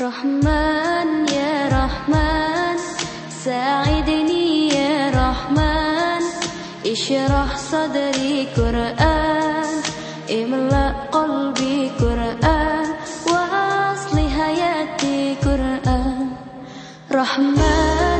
رحمن يا رحمن ساعدني يا رحمن. اشرح صدري قرآن املأ قلبي قرآن وأصل حياتي قرآن. رحمن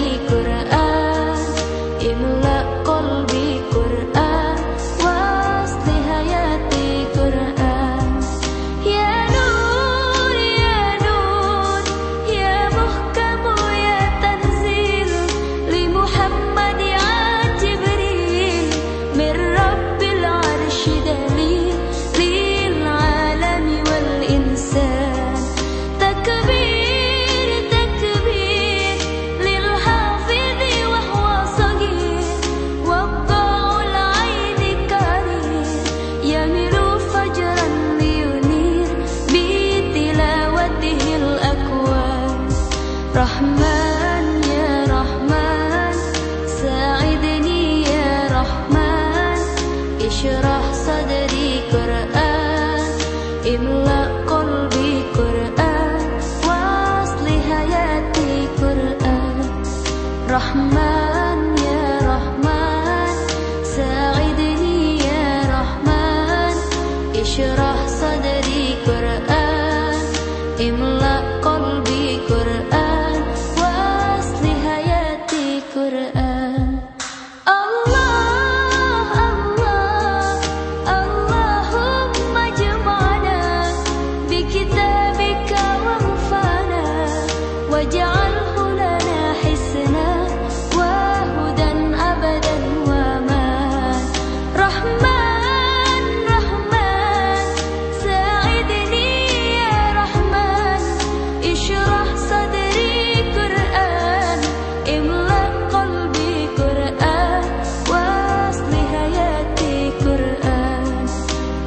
Mà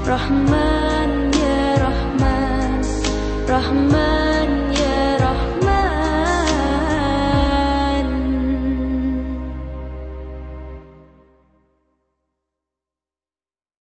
Rahman ya Rahman. Rahman.